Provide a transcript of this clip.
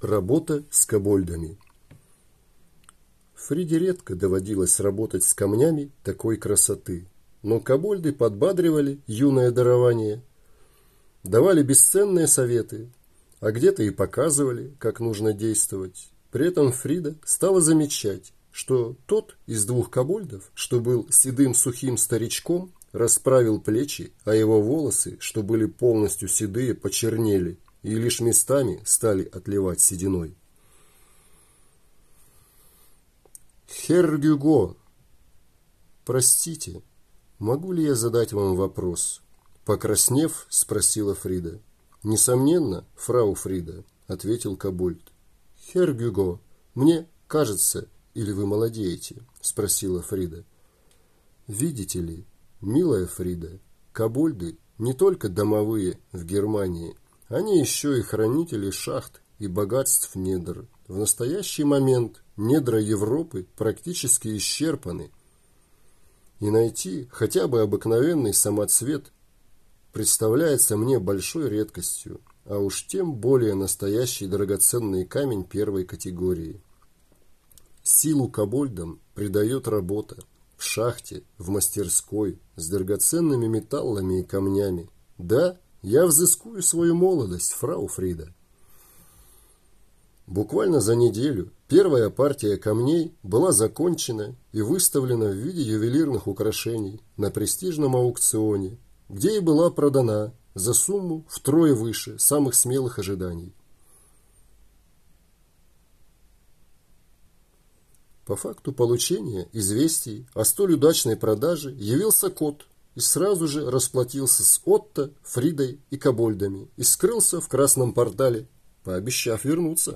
Работа с кобольдами. Фриде редко доводилось работать с камнями такой красоты, но кобольды подбадривали юное дарование, давали бесценные советы, а где-то и показывали, как нужно действовать. При этом Фрида стала замечать, что тот из двух кобольдов, что был седым сухим старичком, расправил плечи, а его волосы, что были полностью седые, почернели и лишь местами стали отливать сединой. Хергюго, простите, могу ли я задать вам вопрос? Покраснев, спросила Фрида. Несомненно, фрау Фрида, ответил Кабольд. Хергюго, мне кажется, или вы молодеете? спросила Фрида. Видите ли, милая Фрида, кабольды не только домовые в Германии, они еще и хранители шахт и богатств недр. В настоящий момент недра Европы практически исчерпаны. И найти хотя бы обыкновенный самоцвет представляется мне большой редкостью, а уж тем более настоящий драгоценный камень первой категории. Силу кобольдам придает работа в шахте, в мастерской, с драгоценными металлами и камнями. Да, я взыскую свою молодость, фрау Фрида. Буквально за неделю первая партия камней была закончена и выставлена в виде ювелирных украшений на престижном аукционе, где и была продана за сумму втрое выше самых смелых ожиданий. По факту получения известий о столь удачной продаже явился кот – и сразу же расплатился с Отто, Фридой и Кобольдами и скрылся в красном портале, пообещав вернуться.